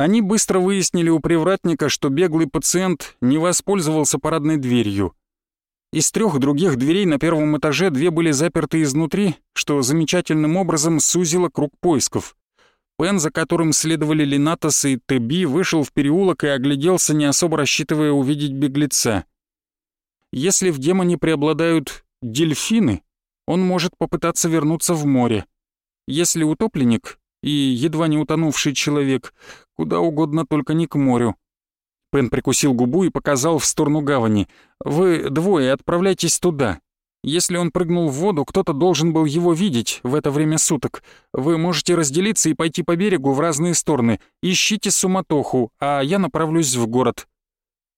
Они быстро выяснили у привратника, что беглый пациент не воспользовался парадной дверью. Из трех других дверей на первом этаже две были заперты изнутри, что замечательным образом сузило круг поисков. Пен, за которым следовали Линатос и Теби, вышел в переулок и огляделся, не особо рассчитывая увидеть беглеца. Если в демоне преобладают дельфины, он может попытаться вернуться в море. Если утопленник и едва не утонувший человек, куда угодно, только не к морю. Пен прикусил губу и показал в сторону гавани. «Вы двое отправляйтесь туда. Если он прыгнул в воду, кто-то должен был его видеть в это время суток. Вы можете разделиться и пойти по берегу в разные стороны. Ищите суматоху, а я направлюсь в город».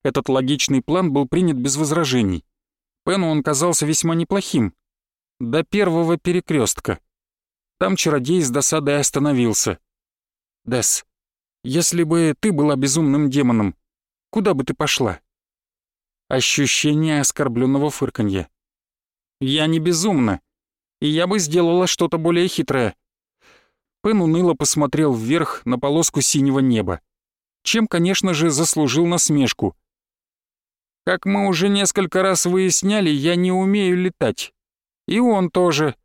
Этот логичный план был принят без возражений. Пену он казался весьма неплохим. До первого перекрестка. Там чародей с досадой остановился. «Десс, если бы ты была безумным демоном, Куда бы ты пошла?» Ощущение оскорбленного фырканья. «Я не безумна, и я бы сделала что-то более хитрое». Пен уныло посмотрел вверх на полоску синего неба, чем, конечно же, заслужил насмешку. «Как мы уже несколько раз выясняли, я не умею летать. И он тоже».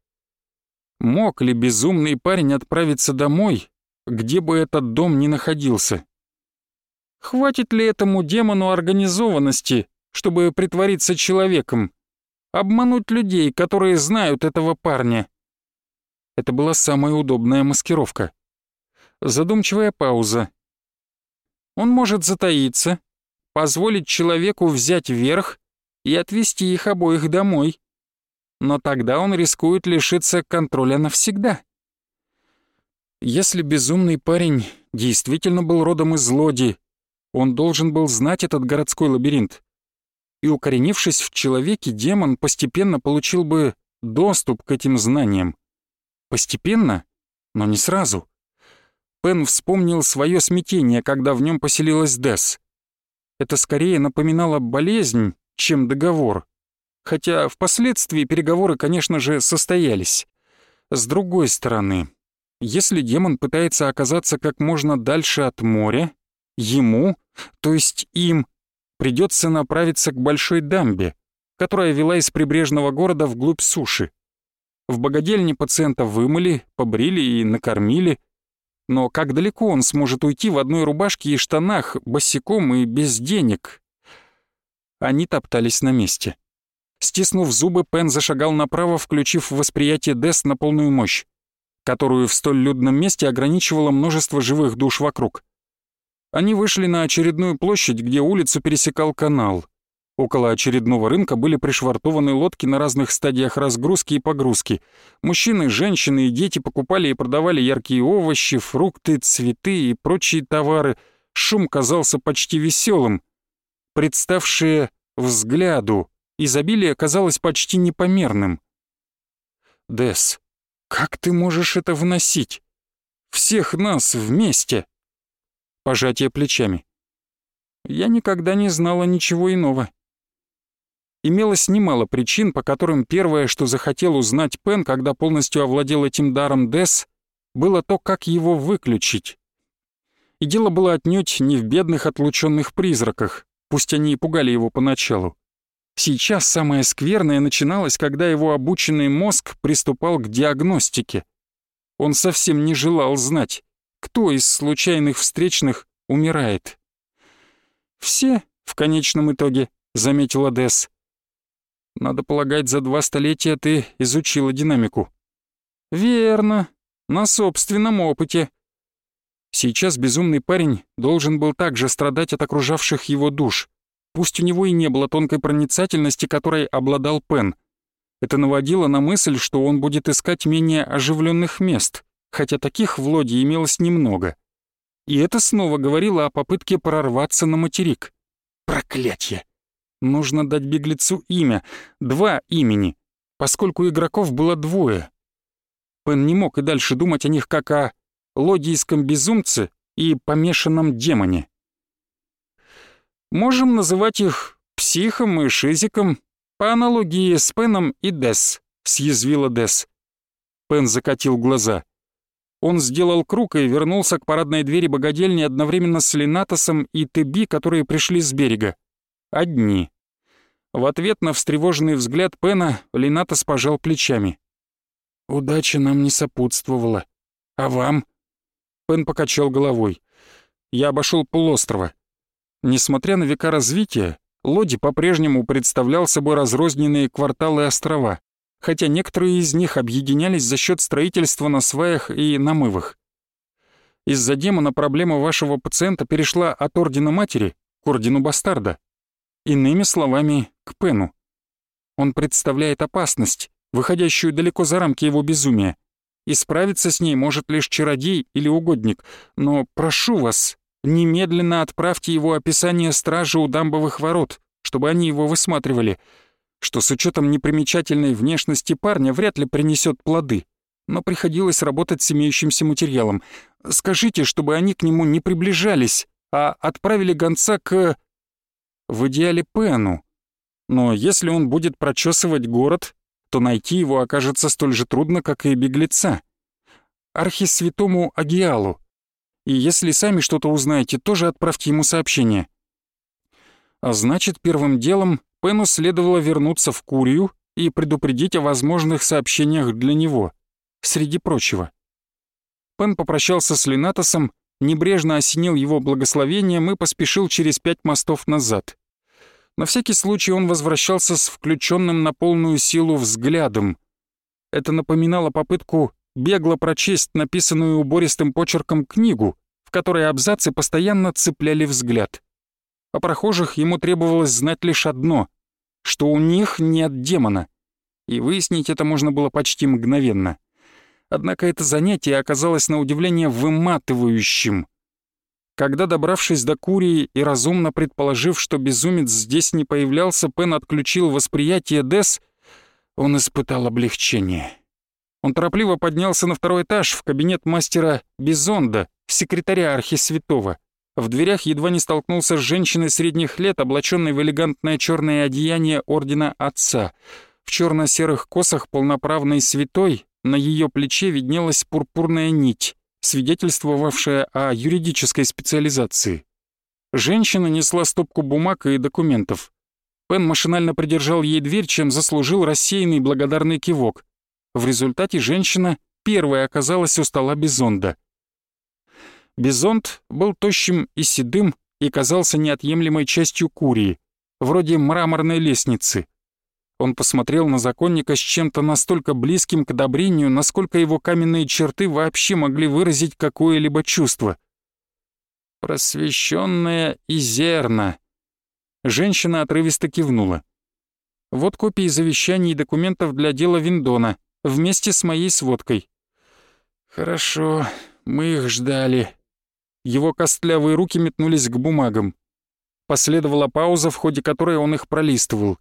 Мог ли безумный парень отправиться домой, где бы этот дом ни находился? Хватит ли этому демону организованности, чтобы притвориться человеком? Обмануть людей, которые знают этого парня? Это была самая удобная маскировка. Задумчивая пауза. Он может затаиться, позволить человеку взять верх и отвезти их обоих домой. Но тогда он рискует лишиться контроля навсегда. Если безумный парень действительно был родом из Лоди он должен был знать этот городской лабиринт. И укоренившись в человеке, демон постепенно получил бы доступ к этим знаниям. Постепенно, но не сразу. Пен вспомнил свое смятение, когда в нем поселилась Десс. Это скорее напоминало болезнь, чем договор. Хотя впоследствии переговоры, конечно же, состоялись. С другой стороны, если демон пытается оказаться как можно дальше от моря, ему то есть им придется направиться к большой дамбе, которая вела из прибрежного города вглубь суши. В богадельне пациента вымыли, побрили и накормили. Но как далеко он сможет уйти в одной рубашке и штанах, босиком и без денег? Они топтались на месте. Стиснув зубы, Пен зашагал направо, включив восприятие Дес на полную мощь, которую в столь людном месте ограничивало множество живых душ вокруг. Они вышли на очередную площадь, где улицу пересекал канал. Около очередного рынка были пришвартованы лодки на разных стадиях разгрузки и погрузки. Мужчины, женщины и дети покупали и продавали яркие овощи, фрукты, цветы и прочие товары. Шум казался почти веселым. Представшее взгляду изобилие казалось почти непомерным. «Десс, как ты можешь это вносить? Всех нас вместе!» пожатие плечами. Я никогда не знала ничего иного. Имелось немало причин, по которым первое, что захотел узнать Пен, когда полностью овладел этим даром Дес, было то, как его выключить. И дело было отнюдь не в бедных отлученных призраках, пусть они и пугали его поначалу. Сейчас самое скверное начиналось, когда его обученный мозг приступал к диагностике. Он совсем не желал знать, кто из случайных встречных умирает. «Все, в конечном итоге», — заметила Десс. «Надо полагать, за два столетия ты изучила динамику». «Верно, на собственном опыте». Сейчас безумный парень должен был также страдать от окружавших его душ. Пусть у него и не было тонкой проницательности, которой обладал Пен. Это наводило на мысль, что он будет искать менее оживленных мест хотя таких в Лоде имелось немного. И это снова говорило о попытке прорваться на материк. Проклятье! Нужно дать беглецу имя, два имени, поскольку игроков было двое. Пен не мог и дальше думать о них как о лодийском безумце и помешанном демоне. Можем называть их психом и шизиком, по аналогии с Пеном и Дес, съязвила Дес. Пен закатил глаза. он сделал круг и вернулся к парадной двери богадельни одновременно с Линатосом и Теби, которые пришли с берега. Одни. В ответ на встревоженный взгляд Пена Линатос пожал плечами. «Удача нам не сопутствовала. А вам?» Пен покачал головой. «Я обошел полуострова. Несмотря на века развития, Лоди по-прежнему представлял собой разрозненные кварталы острова, хотя некоторые из них объединялись за счет строительства на сваях и намывах. Из-за демона проблема вашего пациента перешла от Ордена Матери к Ордену Бастарда. Иными словами, к Пену. Он представляет опасность, выходящую далеко за рамки его безумия. И справиться с ней может лишь чародей или угодник, но прошу вас, немедленно отправьте его описание стражи у дамбовых ворот, чтобы они его высматривали, что с учетом непримечательной внешности парня вряд ли принесет плоды, но приходилось работать с имеющимся материалом. Скажите, чтобы они к нему не приближались, а отправили гонца к... В идеале Пену. Но если он будет прочесывать город, то найти его окажется столь же трудно, как и беглеца. Архисвятому Агиалу. И если сами что-то узнаете, тоже отправьте ему сообщение. А значит, первым делом Пену следовало вернуться в Курию и предупредить о возможных сообщениях для него, среди прочего. Пен попрощался с Линатосом, небрежно осенил его благословением и поспешил через пять мостов назад. На всякий случай он возвращался с включенным на полную силу взглядом. Это напоминало попытку бегло прочесть написанную убористым почерком книгу, в которой абзацы постоянно цепляли взгляд. О прохожих ему требовалось знать лишь одно — что у них нет демона. И выяснить это можно было почти мгновенно. Однако это занятие оказалось на удивление выматывающим — когда, добравшись до Курии и разумно предположив, что безумец здесь не появлялся, Пен отключил восприятие Дес, он испытал облегчение. Он торопливо поднялся на второй этаж в кабинет мастера Бизонда, секретаря Архисвятого. В дверях едва не столкнулся с женщиной средних лет, облаченной в элегантное черное одеяние Ордена Отца. В черно-серых косах полноправной святой на ее плече виднелась пурпурная нить свидетельствовавшая о юридической специализации. Женщина несла стопку бумаг и документов. Пен машинально придержал ей дверь, чем заслужил рассеянный благодарный кивок. В результате женщина первая оказалась у стола Бизонда. Бизонд был тощим и седым и казался неотъемлемой частью Курии, вроде мраморной лестницы — он посмотрел на законника с чем-то настолько близким к одобрению, насколько его каменные черты вообще могли выразить какое-либо чувство. «Просвещенная Изерна». Женщина отрывисто кивнула. «Вот копии завещаний и документов для дела Виндона, вместе с моей сводкой». «Хорошо, мы их ждали». Его костлявые руки метнулись к бумагам. Последовала пауза, в ходе которой он их пролистывал.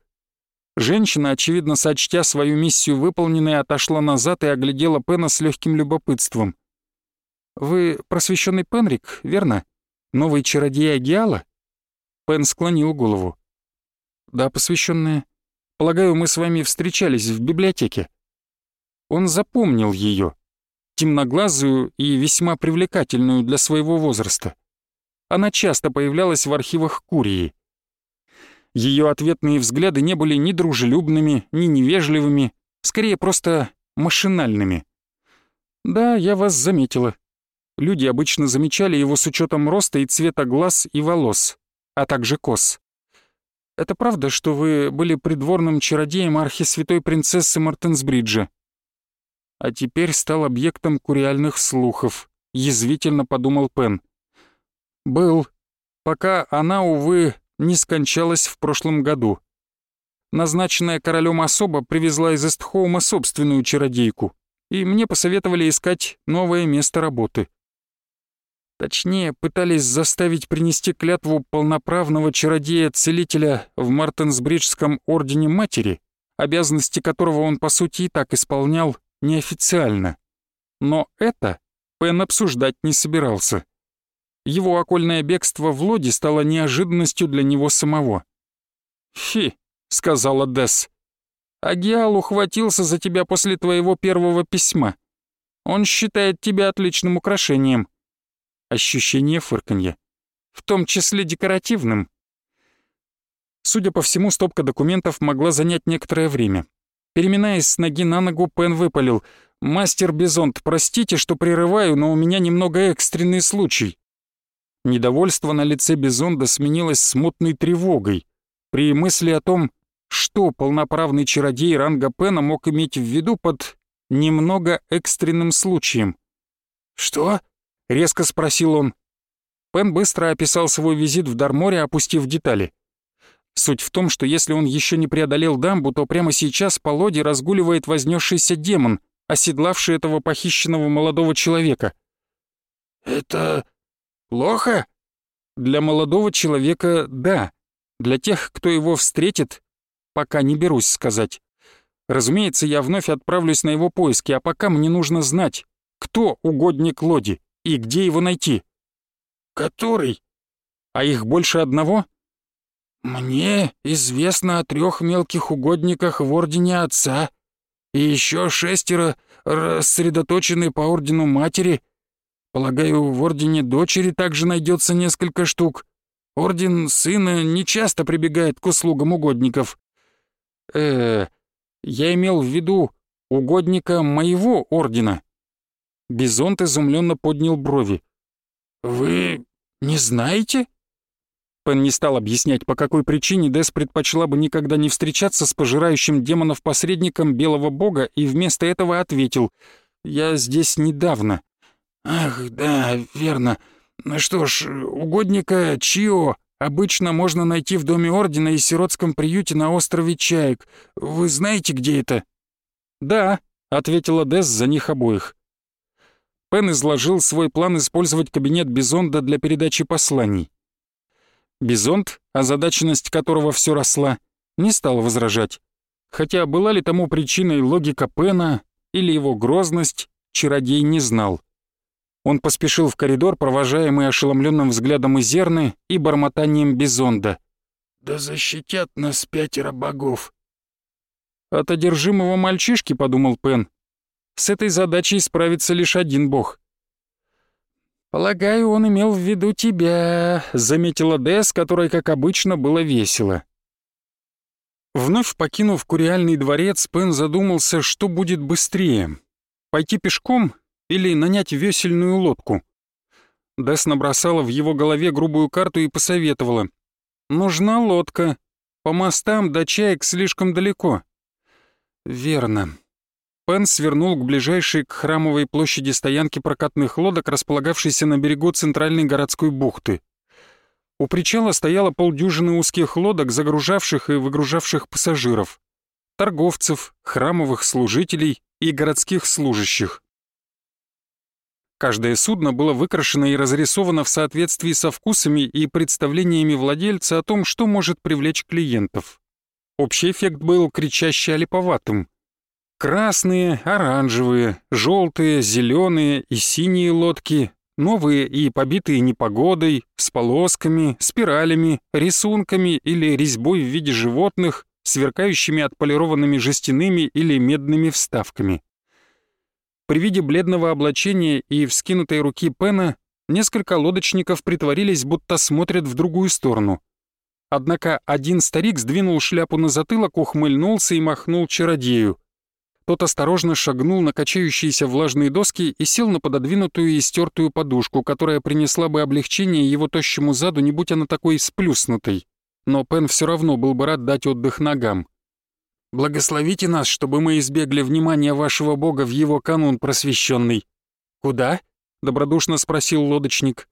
Женщина, очевидно сочтя свою миссию выполненной, отошла назад и оглядела Пена с легким любопытством. «Вы просвещенный Пенрик, верно? Новый чародей Агиала?» Пен склонил голову. «Да, посвященная. Полагаю, мы с вами встречались в библиотеке». Он запомнил ее, темноглазую и весьма привлекательную для своего возраста. Она часто появлялась в архивах Курии. Ее ответные взгляды не были ни дружелюбными, ни невежливыми, скорее просто машинальными. «Да, я вас заметила. Люди обычно замечали его с учетом роста и цвета глаз и волос, а также кос. Это правда, что вы были придворным чародеем архисвятой принцессы Мартенсбриджа?» А теперь стал объектом куриальных слухов, язвительно подумал Пен. «Был, пока она, увы, не скончалась в прошлом году. Назначенная королем особа привезла из Эстхоума собственную чародейку, и мне посоветовали искать новое место работы. Точнее, пытались заставить принести клятву полноправного чародея-целителя в Мартенсбриджском Ордене Матери, обязанности которого он, по сути, и так исполнял неофициально. Но это Пен обсуждать не собирался. Его окольное бегство в Лоди стало неожиданностью для него самого. «Фи», — сказала Десс, — «Агиал ухватился за тебя после твоего первого письма. Он считает тебя отличным украшением». Ощущение фырканья. «В том числе декоративным». Судя по всему, стопка документов могла занять некоторое время. Переминаясь с ноги на ногу, Пен выпалил. «Мастер Бизонт, простите, что прерываю, но у меня немного экстренный случай». Недовольство на лице Бизонда сменилось смутной тревогой. При мысли о том, что полноправный чародей ранга Пена мог иметь в виду под «немного экстренным случаем». «Что?» — резко спросил он. Пен быстро описал свой визит в Дарморе, опустив детали. Суть в том, что если он еще не преодолел дамбу, то прямо сейчас по лоде разгуливает вознесшийся демон, оседлавший этого похищенного молодого человека. «Это плохо?» «Для молодого человека — да. Для тех, кто его встретит, пока не берусь сказать. Разумеется, я вновь отправлюсь на его поиски, а пока мне нужно знать, кто угодник Лоди и где его найти». «Который?» «А их больше одного?» «Мне известно о трех мелких угодниках в Ордене Отца, и еще шестеро рассредоточены по Ордену Матери. Полагаю, в Ордене Дочери также найдется несколько штук. Орден Сына не часто прибегает к услугам угодников. э я имел в виду угодника моего Ордена». Бизонт изумленно поднял брови. «Вы не знаете?» Пен не стал объяснять, по какой причине Дес предпочла бы никогда не встречаться с пожирающим демонов посредником белого бога и вместо этого ответил «Я здесь недавно». «Ах, да, верно. Ну что ж, угодника Чио обычно можно найти в Доме Ордена и сиротском приюте на острове Чаек. Вы знаете, где это?» «Да», — ответила Дес за них обоих. Пен изложил свой план использовать кабинет Бизонда для передачи посланий. Бизонд, озадаченность которого все росла, не стал возражать. Хотя была ли тому причиной логика Пена или его грозность, чародей не знал. Он поспешил в коридор, провожаемый ошеломленным взглядом Изерны и бормотанием Бизонда. «Да защитят нас пятеро богов!» «От одержимого мальчишки», — подумал Пен. «С этой задачей справится лишь один бог. «Полагаю, он имел в виду тебя», — заметила Дэс, которой, как обычно, было весело. Вновь покинув куриальный дворец, Пен задумался, что будет быстрее — пойти пешком или нанять весельную лодку. Дэс набросала в его голове грубую карту и посоветовала. «Нужна лодка. По мостам до чаек слишком далеко». «Верно. Пен свернул к ближайшей к храмовой площади стоянки прокатных лодок, располагавшейся на берегу центральной городской бухты. У причала стояло полдюжины узких лодок, загружавших и выгружавших пассажиров, торговцев, храмовых служителей и городских служащих. Каждое судно было выкрашено и разрисовано в соответствии со вкусами и представлениями владельца о том, что может привлечь клиентов. Общий эффект был кричаще олиповатым — Красные, оранжевые, желтые, зеленые и синие лодки, новые и побитые непогодой, с полосками, спиралями, рисунками или резьбой в виде животных, сверкающими отполированными жестяными или медными вставками. При виде бледного облачения и вскинутой руки Пена несколько лодочников притворились, будто смотрят в другую сторону. Однако один старик сдвинул шляпу на затылок, ухмыльнулся и махнул чародею — тот осторожно шагнул на качающиеся влажные доски и сел на пододвинутую и стертую подушку, которая принесла бы облегчение его тощему заду, не будь она такой сплюснутой. Но Пен все равно был бы рад дать отдых ногам. «Благословите нас, чтобы мы избегли внимания вашего бога в его канун просвещенный». «Куда?» — добродушно спросил лодочник.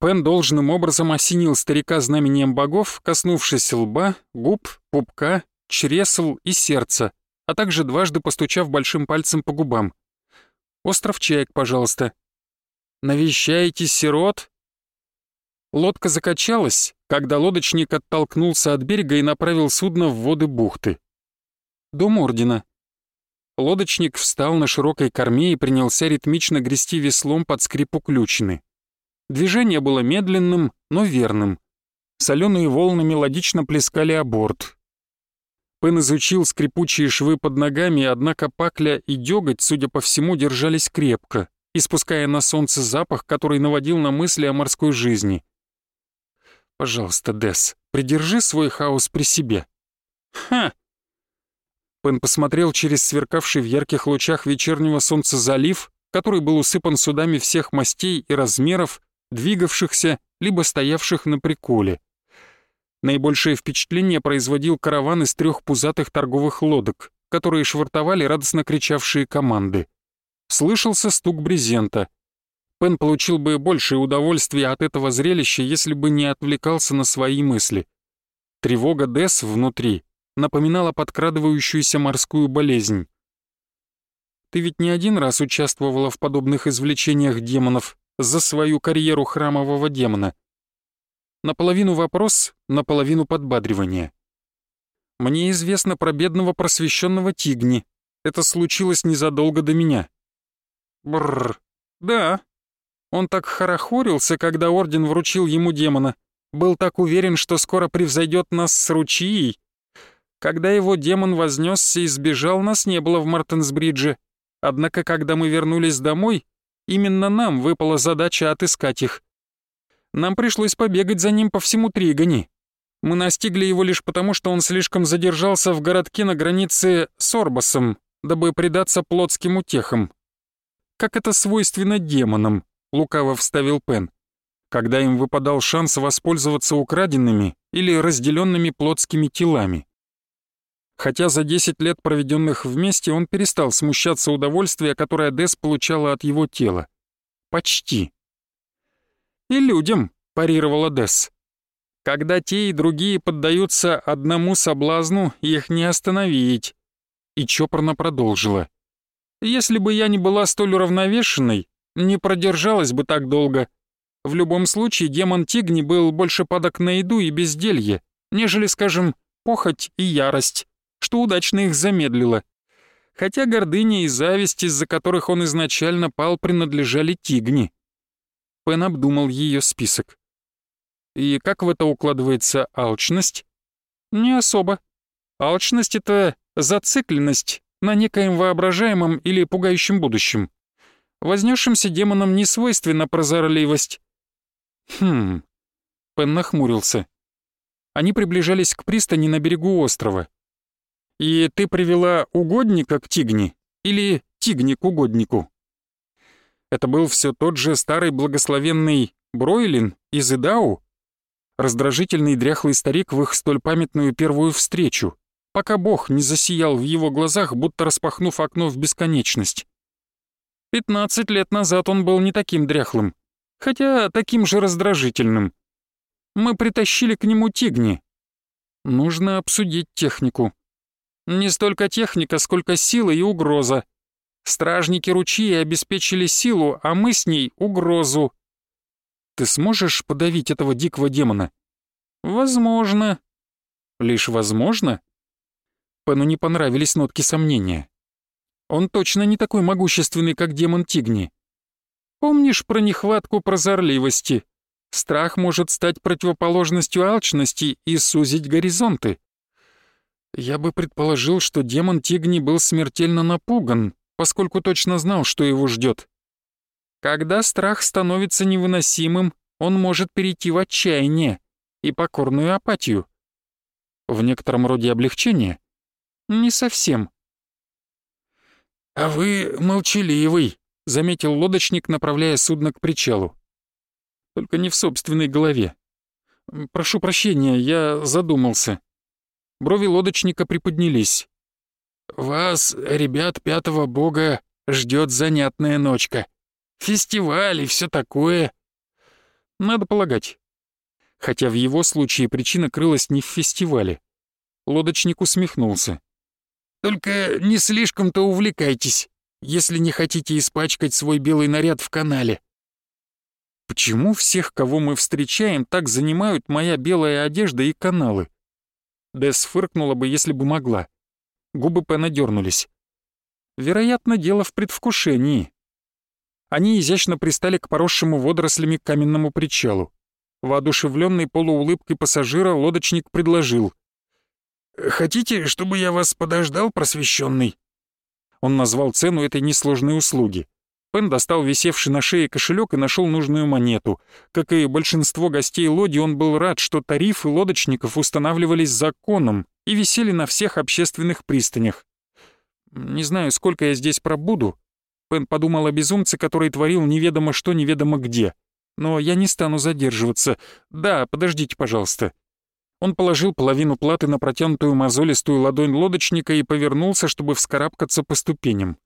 Пен должным образом осенил старика знамением богов, коснувшись лба, губ, пупка, чресл и сердца, а также дважды постучав большим пальцем по губам. «Остров Чаек, пожалуйста». «Навещаете сирот?» Лодка закачалась, когда лодочник оттолкнулся от берега и направил судно в воды бухты. «Дом Ордена». Лодочник встал на широкой корме и принялся ритмично грести веслом под скрип уключины. Движение было медленным, но верным. Соленые волны мелодично плескали о борт, Пен изучил скрипучие швы под ногами, однако пакля и дёготь, судя по всему, держались крепко, испуская на солнце запах, который наводил на мысли о морской жизни. «Пожалуйста, Дес, придержи свой хаос при себе». «Ха!» Пен посмотрел через сверкавший в ярких лучах вечернего солнца залив, который был усыпан судами всех мастей и размеров, двигавшихся либо стоявших на приколе. Наибольшее впечатление производил караван из трех пузатых торговых лодок, которые швартовали радостно кричавшие команды. Слышался стук брезента. Пен получил бы большее удовольствие от этого зрелища, если бы не отвлекался на свои мысли. Тревога Дес внутри напоминала подкрадывающуюся морскую болезнь. «Ты ведь не один раз участвовала в подобных извлечениях демонов за свою карьеру храмового демона», Наполовину вопрос, наполовину подбадривание. Мне известно про бедного просвещенного Тигни. Это случилось незадолго до меня. Бррр. Да. Он так хорохорился, когда Орден вручил ему демона. Был так уверен, что скоро превзойдет нас с Ручией. Когда его демон вознесся и сбежал, нас не было в Мартенсбридже. Однако, когда мы вернулись домой, именно нам выпала задача отыскать их. Нам пришлось побегать за ним по всему Тригани. Мы настигли его лишь потому, что он слишком задержался в городке на границе с Орбасом, дабы предаться плотским утехам. «Как это свойственно демонам», — лукаво вставил Пен, когда им выпадал шанс воспользоваться украденными или разделенными плотскими телами. Хотя за 10 лет, проведенных вместе, он перестал смущаться удовольствия, которое Дес получала от его тела. Почти. «И людям», — парировала Десс. «Когда те и другие поддаются одному соблазну, их не остановить». И чопорно продолжила. «Если бы я не была столь уравновешенной, не продержалась бы так долго. В любом случае, демон Тигни был больше падок на еду и безделье, нежели, скажем, похоть и ярость, что удачно их замедлило. Хотя гордыня и зависть, из-за которых он изначально пал, принадлежали Тигни. Пен обдумал ее список. И как в это укладывается алчность? Не особо. Алчность — это зацикленность на некоем воображаемом или пугающем будущем. Вознесшимся демонам не свойственна прозорливость. Хм. Пен нахмурился. Они приближались к пристани на берегу острова. «И ты привела угодника к Тигни или Тигни к угоднику?» Это был все тот же старый благословенный Бройлин из Идау? Раздражительный дряхлый старик в их столь памятную первую встречу, пока Бог не засиял в его глазах, будто распахнув окно в бесконечность. Пятнадцать лет назад он был не таким дряхлым, хотя таким же раздражительным. Мы притащили к нему тигни. Нужно обсудить технику. Не столько техника, сколько сила и угроза. Стражники ручьи обеспечили силу, а мы с ней — угрозу. Ты сможешь подавить этого дикого демона? Возможно. Лишь возможно? Пену не понравились нотки сомнения. Он точно не такой могущественный, как демон Тигни. Помнишь про нехватку прозорливости? Страх может стать противоположностью алчности и сузить горизонты. Я бы предположил, что демон Тигни был смертельно напуган, поскольку точно знал, что его ждет. Когда страх становится невыносимым, он может перейти в отчаяние и покорную апатию. В некотором роде облегчение? Не совсем. «А вы молчаливый», — заметил лодочник, направляя судно к причалу. «Только не в собственной голове. Прошу прощения, я задумался». Брови лодочника приподнялись. Вас, ребят пятого бога, ждет занятная ночка. Фестиваль и все такое. Надо полагать. Хотя в его случае причина крылась не в фестивале. Лодочник усмехнулся. «Только не слишком-то увлекайтесь, если не хотите испачкать свой белый наряд в канале». «Почему всех, кого мы встречаем, так занимают моя белая одежда и каналы?» Дэс фыркнула бы, если бы могла. Губы Пена дернулись. Вероятно, дело в предвкушении. Они изящно пристали к поросшему водорослями каменному причалу. Воодушевленный полуулыбкой пассажира лодочник предложил. Хотите, чтобы я вас подождал, просвещенный? Он назвал цену этой несложной услуги. Пен достал висевший на шее кошелек и нашел нужную монету. Как и большинство гостей лоди, он был рад, что тарифы лодочников устанавливались законом и висели на всех общественных пристанях. «Не знаю, сколько я здесь пробуду». Пен подумал о безумце, который творил неведомо что, неведомо где. «Но я не стану задерживаться. Да, подождите, пожалуйста». Он положил половину платы на протянутую мозолистую ладонь лодочника и повернулся, чтобы вскарабкаться по ступеням.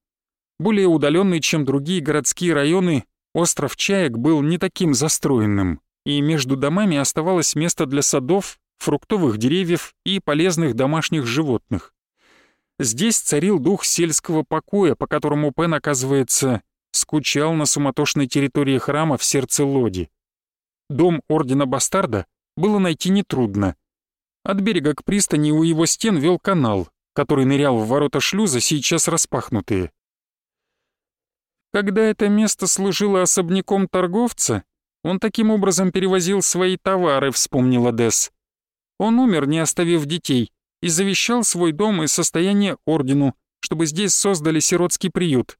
Более удаленный, чем другие городские районы, остров Чаек был не таким застроенным, и между домами оставалось место для садов, фруктовых деревьев и полезных домашних животных. Здесь царил дух сельского покоя, по которому Пен, оказывается, скучал на суматошной территории храма в сердце Лоди. Дом Ордена Бастарда было найти нетрудно — от берега к пристани у его стен вел канал, который нырял в ворота шлюза, сейчас распахнутые. Когда это место служило особняком торговца, он таким образом перевозил свои товары, вспомнила Десс. Он умер, не оставив детей, и завещал свой дом и состояние ордену, чтобы здесь создали сиротский приют.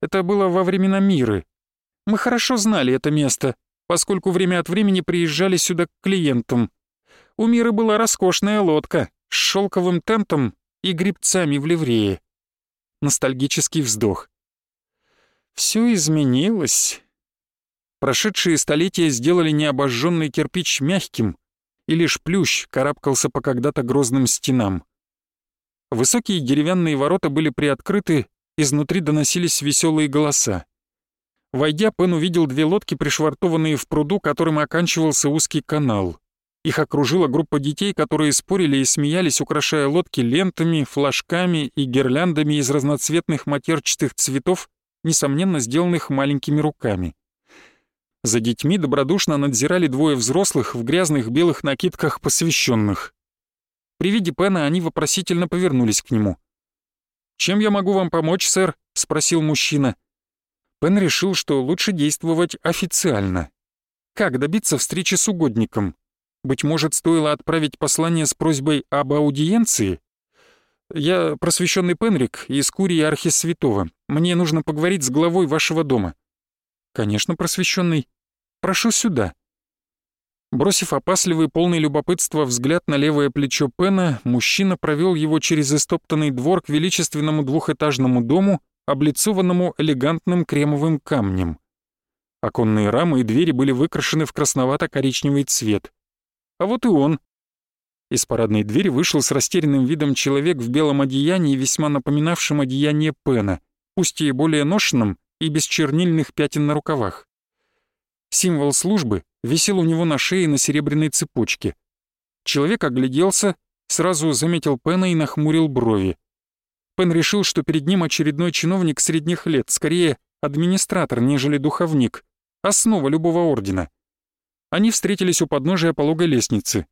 Это было во времена Миры. Мы хорошо знали это место, поскольку время от времени приезжали сюда к клиентам. У Миры была роскошная лодка с шелковым тентом и грибцами в ливрее. Ностальгический вздох. Все изменилось. Прошедшие столетия сделали необожженный кирпич мягким, и лишь плющ карабкался по когда-то грозным стенам. Высокие деревянные ворота были приоткрыты, изнутри доносились веселые голоса. Войдя, Пен увидел две лодки, пришвартованные в пруду, которым оканчивался узкий канал. Их окружила группа детей, которые спорили и смеялись, украшая лодки лентами, флажками и гирляндами из разноцветных матерчатых цветов, несомненно, сделанных маленькими руками. За детьми добродушно надзирали двое взрослых в грязных белых накидках посвященных. При виде Пена они вопросительно повернулись к нему. «Чем я могу вам помочь, сэр?» — спросил мужчина. Пен решил, что лучше действовать официально. Как добиться встречи с угодником? Быть может, стоило отправить послание с просьбой об аудиенции? Я просвещенный Пенрик из Курии Архисвятого. Мне нужно поговорить с главой вашего дома. Конечно, просвещенный. Прошу сюда. Бросив опасливый, полный любопытства взгляд на левое плечо Пена, мужчина провел его через истоптанный двор к величественному двухэтажному дому, облицованному элегантным кремовым камнем. Оконные рамы и двери были выкрашены в красновато-коричневый цвет. А вот и он. Из парадной двери вышел с растерянным видом человек в белом одеянии, весьма напоминавшем одеяние Пена, пусть и более ношенном и без чернильных пятен на рукавах. Символ службы висел у него на шее на серебряной цепочке. Человек огляделся, сразу заметил Пена и нахмурил брови. Пен решил, что перед ним очередной чиновник средних лет, скорее администратор, нежели духовник, основа любого ордена. Они встретились у подножия пологой лестницы.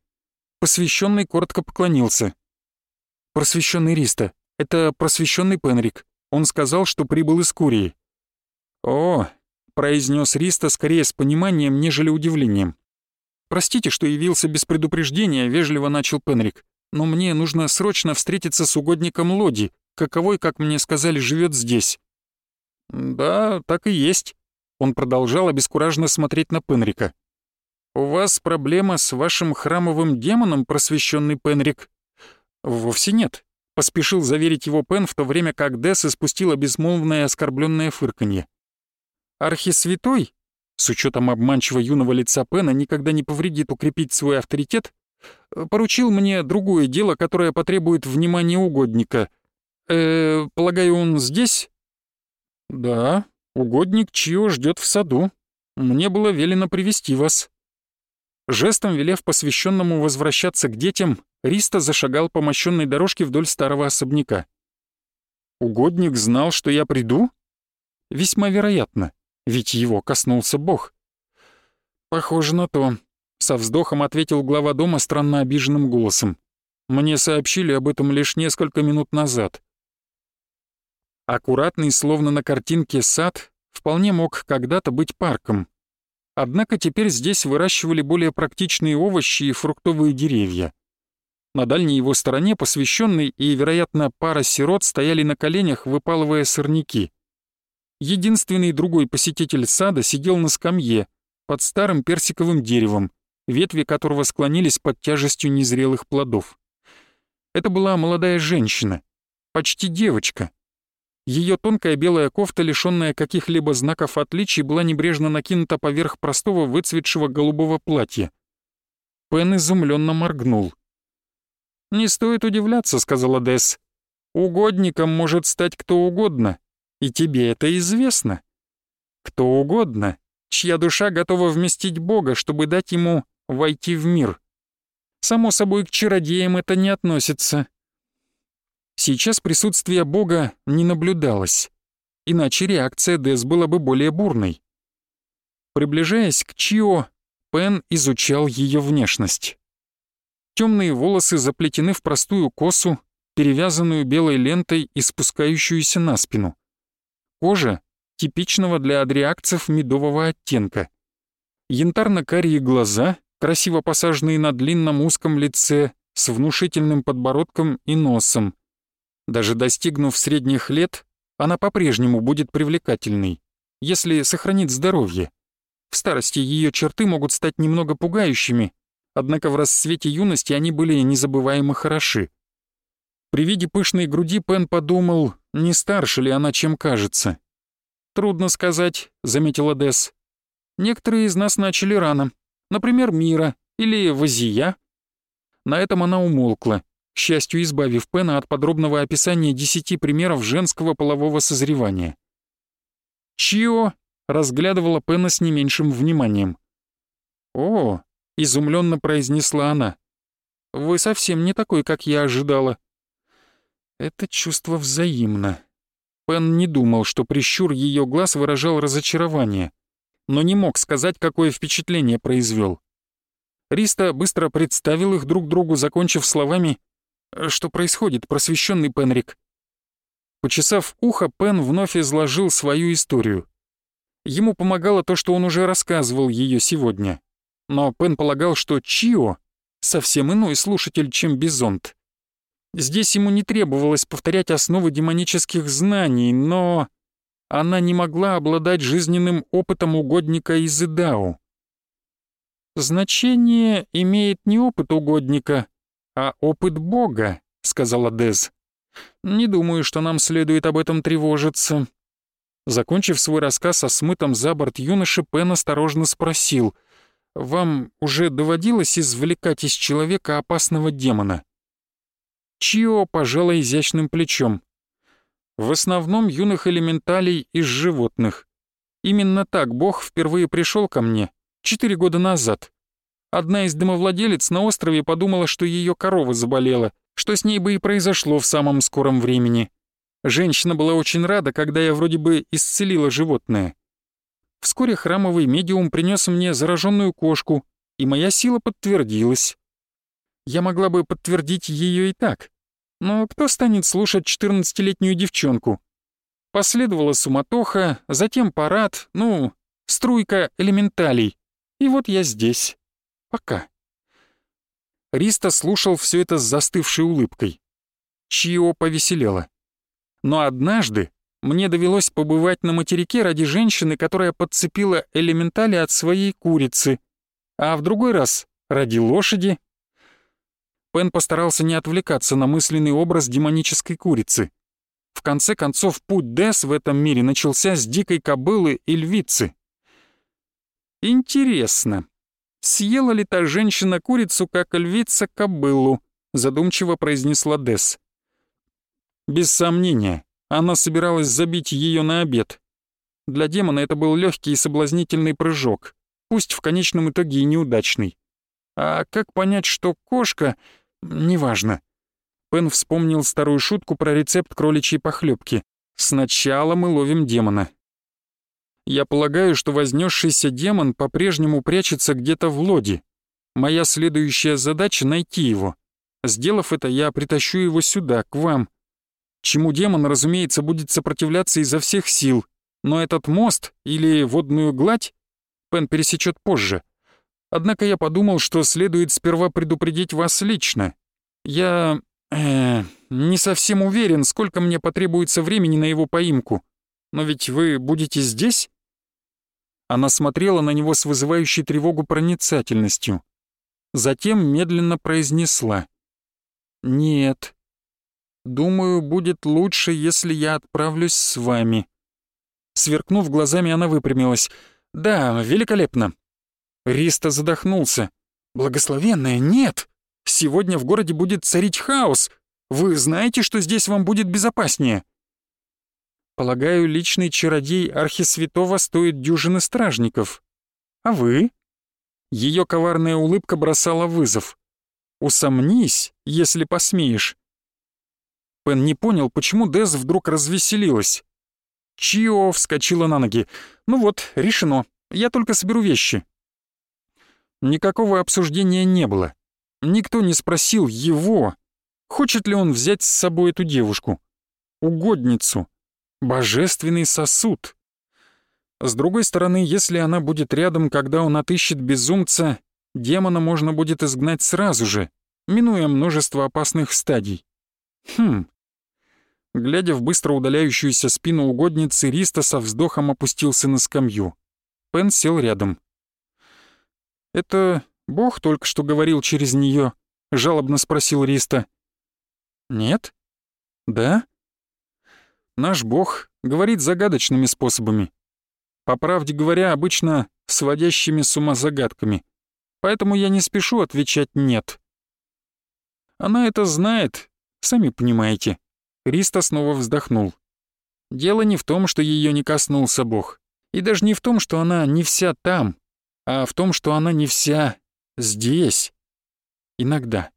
Посвященный коротко поклонился. «Просвещенный Риста, это просвещенный Пенрик. Он сказал, что прибыл из Курии». «О», — произнес Риста скорее с пониманием, нежели удивлением. «Простите, что явился без предупреждения», — вежливо начал Пенрик. «Но мне нужно срочно встретиться с угодником Лоди, каковой, как мне сказали, живет здесь». «Да, так и есть». Он продолжал обескураженно смотреть на Пенрика. «У вас проблема с вашим храмовым демоном, просвещенный Пенрик?» «Вовсе нет», — поспешил заверить его Пен, в то время как Десс испустила безмолвное оскорбленное фырканье. «Архисвятой, с учетом обманчиво юного лица Пена, никогда не повредит укрепить свой авторитет, поручил мне другое дело, которое потребует внимания угодника. Э, полагаю, он здесь?» «Да, угодник Чио ждет в саду. Мне было велено привести вас». Жестом велев посвященному возвращаться к детям, Риста зашагал по мощенной дорожке вдоль старого особняка. «Угодник знал, что я приду?» «Весьма вероятно, ведь его коснулся Бог». «Похоже на то», — со вздохом ответил глава дома странно обиженным голосом. «Мне сообщили об этом лишь несколько минут назад». Аккуратный, словно на картинке, сад вполне мог когда-то быть парком, Однако теперь здесь выращивали более практичные овощи и фруктовые деревья. На дальней его стороне посвященный и, вероятно, пара сирот стояли на коленях, выпалывая сорняки. Единственный другой посетитель сада сидел на скамье под старым персиковым деревом, ветви которого склонились под тяжестью незрелых плодов. Это была молодая женщина, почти девочка. Ее тонкая белая кофта, лишённая каких-либо знаков отличий, была небрежно накинута поверх простого выцветшего голубого платья. Пен изумленно моргнул. «Не стоит удивляться», — сказала Десс. «Угодником может стать кто угодно, и тебе это известно. Кто угодно, чья душа готова вместить Бога, чтобы дать ему войти в мир. Само собой, к чародеям это не относится. Сейчас присутствие Бога не наблюдалось, иначе реакция Дес была бы более бурной. Приближаясь к Чио, Пен изучал ее внешность. Темные волосы заплетены в простую косу, перевязанную белой лентой и спускающуюся на спину. Кожа типичного для адриакцев медового оттенка. Янтарно-карие глаза, красиво посаженные на длинном узком лице, с внушительным подбородком и носом. Даже достигнув средних лет, она по-прежнему будет привлекательной, если сохранит здоровье. В старости ее черты могут стать немного пугающими, однако в расцвете юности они были незабываемо хороши. При виде пышной груди Пен подумал, не старше ли она, чем кажется. «Трудно сказать», — заметила Десс. «Некоторые из нас начали рано. Например, Мира или Вазия». На этом она умолкла, к счастью, избавив Пена от подробного описания десяти примеров женского полового созревания. Чио разглядывала Пена с не меньшим вниманием. «О!» — изумленно произнесла она. «Вы совсем не такой, как я ожидала». Это чувство взаимно. Пен не думал, что прищур ее глаз выражал разочарование, но не мог сказать, какое впечатление произвел. Риста быстро представил их друг другу, закончив словами «Что происходит, просвещенный Пенрик?» Почесав ухо, Пен вновь изложил свою историю. Ему помогало то, что он уже рассказывал ее сегодня. Но Пен полагал, что Чио — совсем иной слушатель, чем Бизонт. Здесь ему не требовалось повторять основы демонических знаний, но она не могла обладать жизненным опытом угодника из Идау. «Значение имеет не опыт угодника, а опыт Бога», — сказала Дез. «Не думаю, что нам следует об этом тревожиться». Закончив свой рассказ о смытом за борт юноше, Пен осторожно спросил, «Вам уже доводилось извлекать из человека опасного демона?» Чио пожала изящным плечом. В основном юных элементалей из животных. Именно так Бог впервые пришел ко мне четыре года назад. Одна из домовладелец на острове подумала, что ее корова заболела, что с ней бы и произошло в самом скором времени. Женщина была очень рада, когда я вроде бы исцелила животное. Вскоре храмовый медиум принес мне зараженную кошку, и моя сила подтвердилась. Я могла бы подтвердить ее и так. Но кто станет слушать 14-летнюю девчонку? Последовала суматоха, затем парад, ну, струйка элементалей. И вот я здесь. Пока. Риста слушал все это с застывшей улыбкой. Чио повеселела. Но однажды мне довелось побывать на материке ради женщины, которая подцепила элементали от своей курицы, а в другой раз — ради лошади, Пен постарался не отвлекаться на мысленный образ демонической курицы. В конце концов, путь Дес в этом мире начался с дикой кобылы и львицы. «Интересно, съела ли та женщина курицу, как львица кобылу?» задумчиво произнесла Дес. Без сомнения, она собиралась забить ее на обед. Для демона это был легкий и соблазнительный прыжок, пусть в конечном итоге и неудачный. А как понять, что кошка неважно. Пен вспомнил старую шутку про рецепт кроличьей похлебки. Сначала мы ловим демона. Я полагаю, что вознесшийся демон по-прежнему прячется где-то в лоде. Моя следующая задача — найти его. Сделав это, я притащу его сюда, к вам. Чему демон, разумеется, будет сопротивляться изо всех сил. Но этот мост или водную гладь Пен пересечет позже. Однако я подумал, что следует сперва предупредить вас лично. Я... Э, не совсем уверен, сколько мне потребуется времени на его поимку. Но ведь вы будете здесь?» Она смотрела на него с вызывающей тревогу проницательностью. Затем медленно произнесла. «Нет. Думаю, будет лучше, если я отправлюсь с вами». Сверкнув глазами, она выпрямилась. «Да, великолепно». Риста задохнулся. «Благословенная, нет! Сегодня в городе будет царить хаос. Вы знаете, что здесь вам будет безопаснее?» «Полагаю, личный чародей Архисвятого стоит дюжины стражников. А вы?» Ее коварная улыбка бросала вызов. «Усомнись, если посмеешь». Пен не понял, почему Дез вдруг развеселилась. Чио вскочила на ноги. «Ну вот, решено. Я только соберу вещи». Никакого обсуждения не было. Никто не спросил его, хочет ли он взять с собой эту девушку. Угодницу. Божественный сосуд. С другой стороны, если она будет рядом, когда он отыщет безумца, демона можно будет изгнать сразу же, минуя множество опасных стадий. Хм. Глядя в быстро удаляющуюся спину угодницы, Риста со вздохом опустился на скамью. Пен сел рядом. «Это Бог только что говорил через нее? жалобно спросил Риста. «Нет? Да?» «Наш Бог говорит загадочными способами. По правде говоря, обычно сводящими с ума загадками. Поэтому я не спешу отвечать «нет». Она это знает, сами понимаете. Риста снова вздохнул. Дело не в том, что ее не коснулся Бог, и даже не в том, что она не вся там, а в том, что она не вся здесь. Иногда.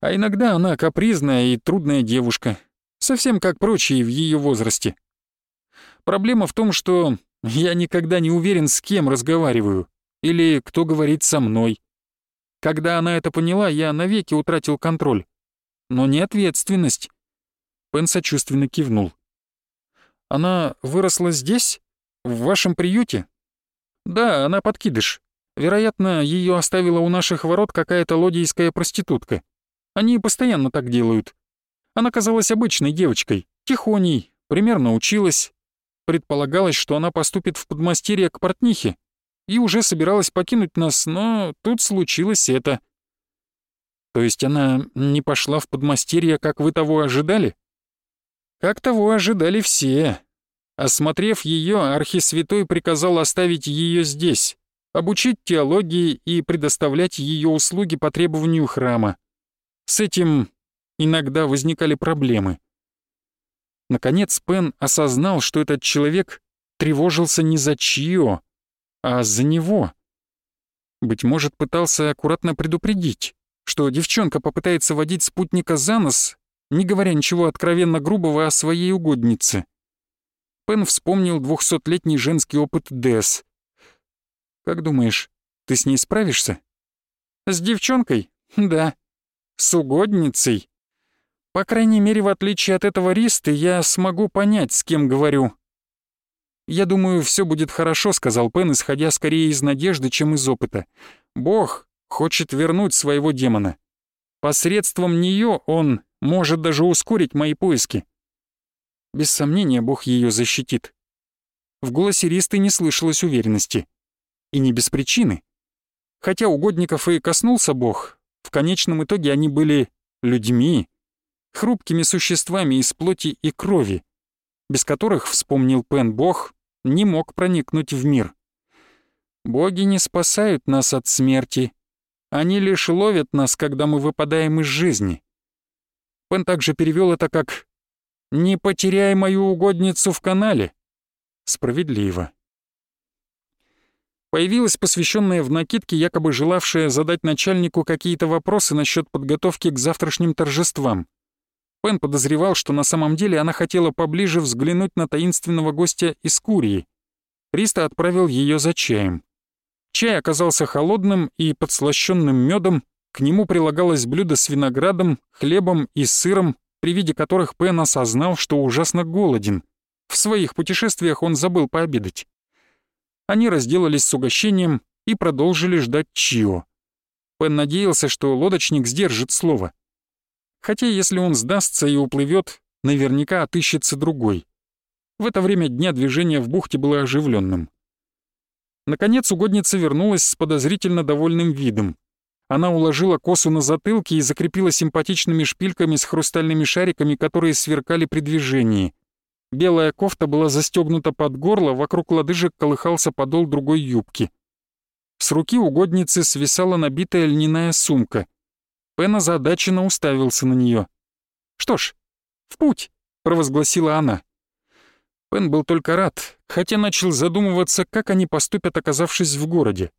А иногда она капризная и трудная девушка, совсем как прочие в ее возрасте. Проблема в том, что я никогда не уверен, с кем разговариваю или кто говорит со мной. Когда она это поняла, я навеки утратил контроль. Но не ответственность. Пен сочувственно кивнул. Она выросла здесь? В вашем приюте? Да, она подкидыш. Вероятно, ее оставила у наших ворот какая-то лодийская проститутка. Они постоянно так делают. Она казалась обычной девочкой, тихоней, примерно училась, Предполагалось, что она поступит в подмастерье к портнихе и уже собиралась покинуть нас, но тут случилось это. То есть она не пошла в подмастерье, как вы того ожидали? Как того ожидали все. Осмотрев ее, Архисвятой приказал оставить ее здесь, обучить теологии и предоставлять ее услуги по требованию храма. С этим иногда возникали проблемы. Наконец Пен осознал, что этот человек тревожился не за Чио, а за него. Быть может, пытался аккуратно предупредить, что девчонка попытается водить спутника за нос, не говоря ничего откровенно грубого о своей угоднице. Пен вспомнил двухсотлетний женский опыт Дэс. «Как думаешь, ты с ней справишься?» «С девчонкой? Да. С угодницей? По крайней мере, в отличие от этого Ристы, я смогу понять, с кем говорю. «Я думаю, все будет хорошо», — сказал Пен, исходя скорее из надежды, чем из опыта. «Бог хочет вернуть своего демона. Посредством нее он может даже ускорить мои поиски. Без сомнения, Бог ее защитит». В голосе Ристы не слышалось уверенности. И не без причины. Хотя угодников и коснулся Бог, в конечном итоге они были людьми, хрупкими существами из плоти и крови, без которых, вспомнил Пен Бог, не мог проникнуть в мир. Боги не спасают нас от смерти, они лишь ловят нас, когда мы выпадаем из жизни. Пен также перевел это как «Не потеряй мою угодницу в канале». Справедливо. Появилась посвященная в накидке, якобы желавшая задать начальнику какие-то вопросы насчет подготовки к завтрашним торжествам. Пен подозревал, что на самом деле она хотела поближе взглянуть на таинственного гостя из Курии. Риста отправил ее за чаем. Чай оказался холодным и подслащенным медом, к нему прилагалось блюдо с виноградом, хлебом и сыром, при виде которых Пен осознал, что ужасно голоден. В своих путешествиях он забыл пообедать. Они разделались с угощением и продолжили ждать Чио. Пен надеялся, что лодочник сдержит слово Хотя если он сдастся и уплывет, наверняка отыщется другой. В это время дня движение в бухте было оживленным. Наконец угодница вернулась с подозрительно довольным видом. Она уложила косу на затылке и закрепила симпатичными шпильками с хрустальными шариками, которые сверкали при движении. Белая кофта была застегнута под горло, вокруг лодыжек колыхался подол другой юбки. С руки угодницы свисала набитая льняная сумка. Пен озадаченно уставился на нее. «Что ж, в путь!» — провозгласила она. Пен был только рад, хотя начал задумываться, как они поступят, оказавшись в городе.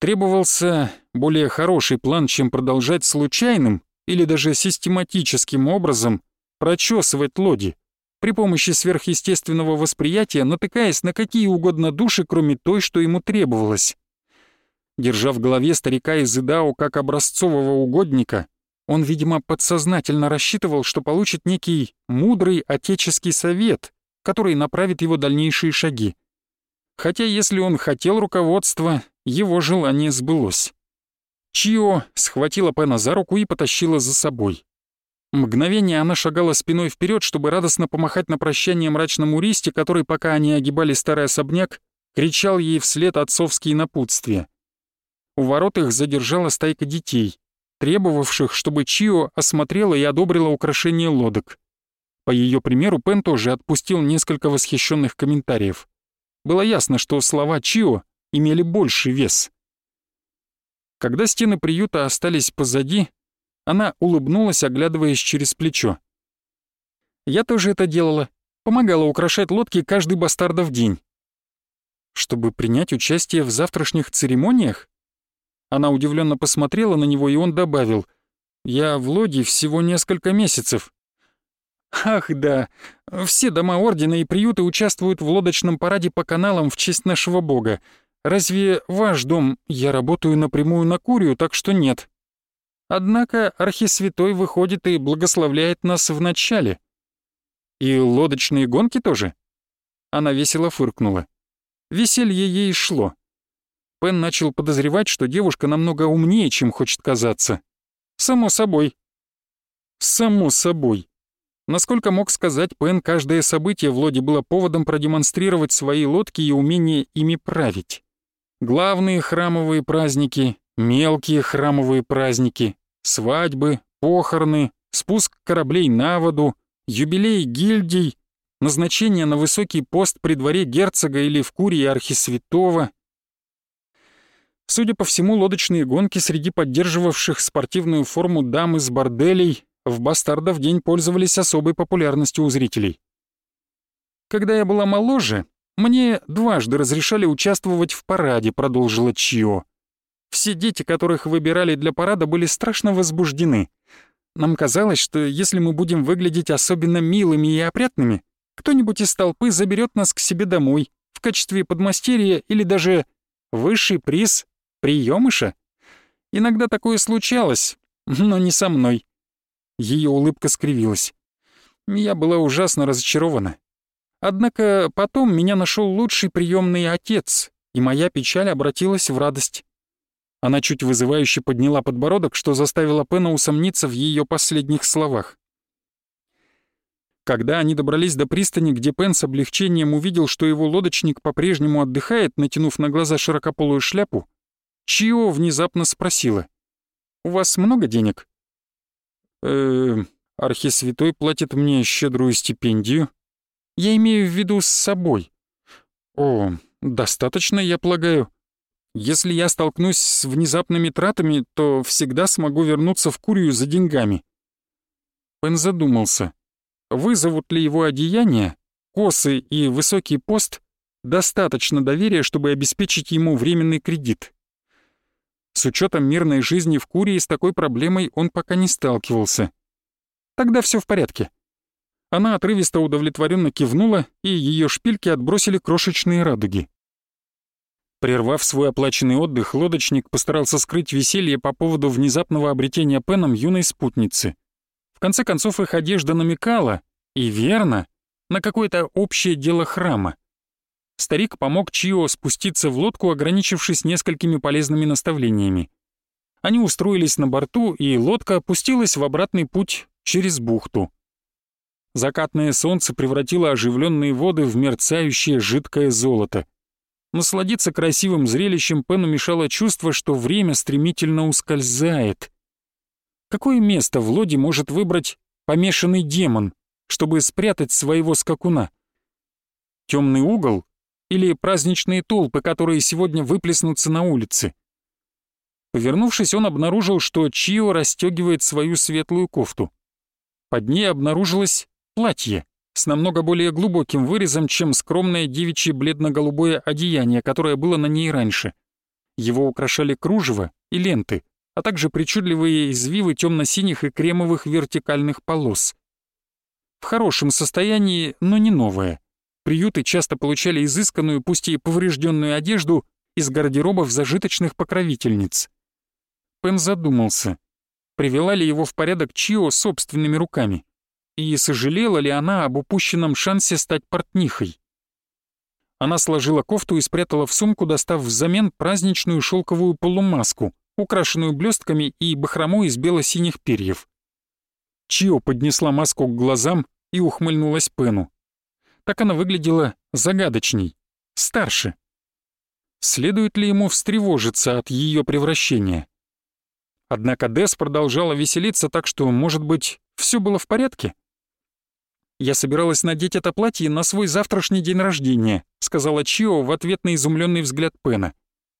Требовался более хороший план, чем продолжать случайным или даже систематическим образом прочесывать лоди, при помощи сверхъестественного восприятия натыкаясь на какие угодно души, кроме той, что ему требовалось. Держа в голове старика из Идао как образцового угодника, он, видимо, подсознательно рассчитывал, что получит некий мудрый отеческий совет, который направит его дальнейшие шаги. Хотя если он хотел руководства, его желание сбылось. Чио схватила Пена за руку и потащила за собой. Мгновение она шагала спиной вперед, чтобы радостно помахать на прощание мрачному ристе, который, пока они огибали старый особняк, кричал ей вслед отцовские напутствия. У ворот их задержала стайка детей, требовавших, чтобы Чио осмотрела и одобрила украшение лодок. По ее примеру Пен тоже отпустил несколько восхищенных комментариев. Было ясно, что слова Чио имели больший вес. Когда стены приюта остались позади, она улыбнулась, оглядываясь через плечо. «Я тоже это делала. Помогала украшать лодки каждый бастардов день». «Чтобы принять участие в завтрашних церемониях?» Она удивленно посмотрела на него, и он добавил. «Я в Лоди всего несколько месяцев». «Ах да, все дома Ордена и приюты участвуют в лодочном параде по каналам в честь нашего бога. Разве ваш дом... Я работаю напрямую на Курию, так что нет. Однако Архисвятой выходит и благословляет нас в начале. И лодочные гонки тоже?» Она весело фыркнула. Веселье ей шло. Пен начал подозревать, что девушка намного умнее, чем хочет казаться. Само собой. Само собой. Насколько мог сказать Пен, каждое событие в лоде было поводом продемонстрировать свои лодки и умение ими править. Главные храмовые праздники, мелкие храмовые праздники, свадьбы, похороны, спуск кораблей на воду, юбилей гильдий, назначение на высокий пост при дворе герцога или в курии архисвятого. Судя по всему, лодочные гонки среди поддерживавших спортивную форму дам из борделей в Бастарда в день пользовались особой популярностью у зрителей. Когда я была моложе, мне дважды разрешали участвовать в параде, продолжила Чио. Все дети, которых выбирали для парада, были страшно возбуждены. Нам казалось, что если мы будем выглядеть особенно милыми и опрятными, кто-нибудь из толпы заберет нас к себе домой в качестве подмастерья или даже высший приз — приемыша. Иногда такое случалось, но не со мной. Ее улыбка скривилась. Я была ужасно разочарована. Однако потом меня нашел лучший приемный отец, и моя печаль обратилась в радость. Она чуть вызывающе подняла подбородок, что заставило Пена усомниться в ее последних словах. Когда они добрались до пристани, где Пен с облегчением увидел, что его лодочник по-прежнему отдыхает, натянув на глаза широкополую шляпу, Чио внезапно спросила. «У вас много денег?» «Э, архисвятой платит мне щедрую стипендию. Я имею в виду с собой». «О, достаточно, я полагаю. Если я столкнусь с внезапными тратами, то всегда смогу вернуться в Курию за деньгами». Пен задумался, вызовут ли его одеяния, косы и высокий пост достаточно доверия, чтобы обеспечить ему временный кредит. С учетом мирной жизни в Курии с такой проблемой он пока не сталкивался. Тогда все в порядке. Она отрывисто удовлетворенно кивнула, и ее шпильки отбросили крошечные радуги. Прервав свой оплаченный отдых, лодочник постарался скрыть веселье по поводу внезапного обретения Пеном юной спутницы. В конце концов, их одежда намекала, и верно, на какое-то общее дело храма. Старик помог Чио спуститься в лодку, ограничившись несколькими полезными наставлениями. Они устроились на борту, и лодка опустилась в обратный путь через бухту. Закатное солнце превратило оживленные воды в мерцающее жидкое золото. Насладиться красивым зрелищем Пену мешало чувство, что время стремительно ускользает. Какое место в лоде может выбрать помешанный демон, чтобы спрятать своего скакуна? Темный угол или праздничные толпы, которые сегодня выплеснутся на улице? Повернувшись, он обнаружил, что Чио расстегивает свою светлую кофту. Под ней обнаружилось платье с намного более глубоким вырезом, чем скромное девичье бледно-голубое одеяние, которое было на ней раньше. Его украшали кружево и ленты, а также причудливые извивы темно-синих и кремовых вертикальных полос. В хорошем состоянии, но не новое. Приюты часто получали изысканную, пусть и поврежденную одежду из гардеробов зажиточных покровительниц. Пен задумался, привела ли его в порядок Чио собственными руками, и сожалела ли она об упущенном шансе стать портнихой. Она сложила кофту и спрятала в сумку, достав взамен праздничную шелковую полумаску — украшенную блестками и бахрому из бело-синих перьев. Чио поднесла маску к глазам и ухмыльнулась Пену. Так она выглядела загадочней, старше. Следует ли ему встревожиться от ее превращения? Однако Дес продолжала веселиться, так что, может быть, все было в порядке? «Я собиралась надеть это платье на свой завтрашний день рождения», сказала Чио в ответ на изумленный взгляд Пена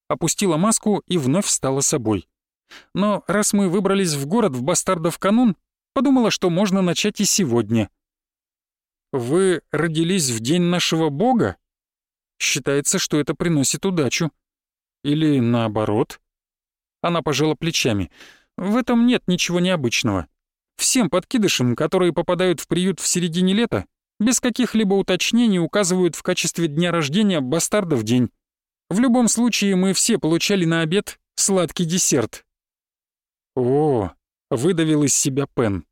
опустила маску и вновь стала собой. Но раз мы выбрались в город в бастардов канун, подумала, что можно начать и сегодня. «Вы родились в день нашего бога?» Считается, что это приносит удачу. Или наоборот? Она пожала плечами. В этом нет ничего необычного. Всем подкидышам, которые попадают в приют в середине лета, без каких-либо уточнений указывают в качестве дня рождения бастарда в день. В любом случае, мы все получали на обед сладкий десерт. О, выдавил из себя Пен.